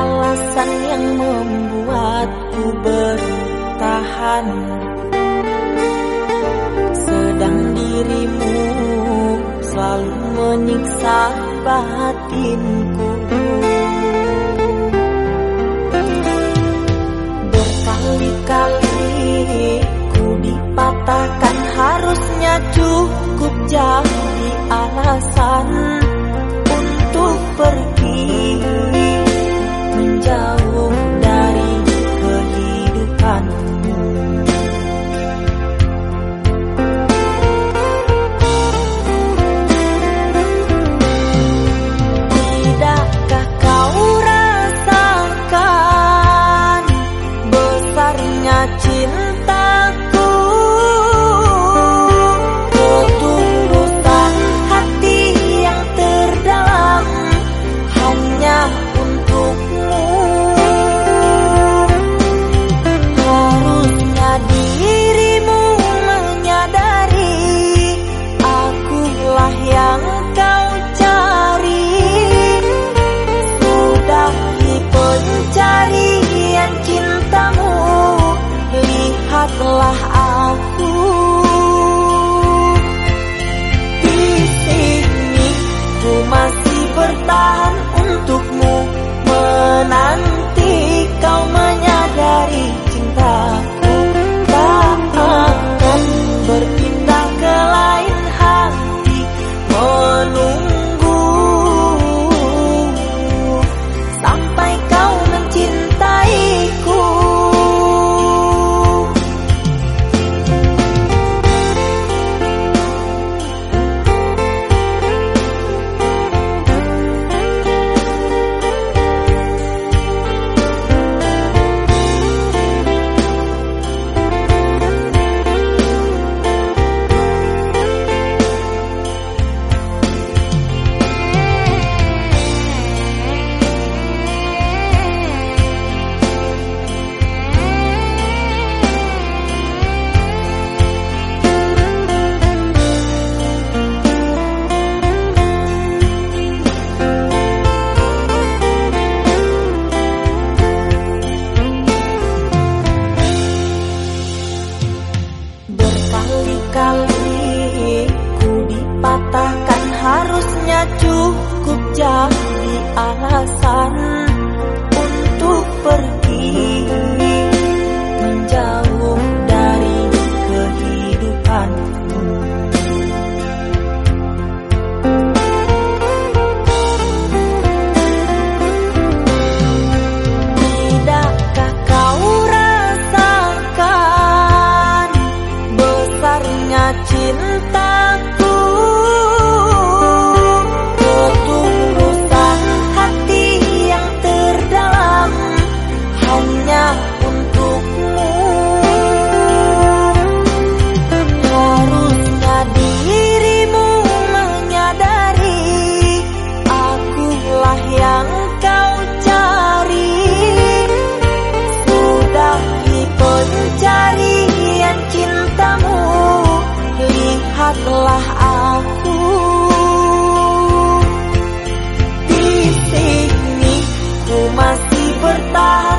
alasan yang membuatku bertahan. Sedang dirimu selalu menyiksa batinku. lah cukup jadi alasan untuk pergi menjauh dari kehidupanku. Tidakkah kau rasakan besarnya lihatlah aku di sini. Ku masih bertahan.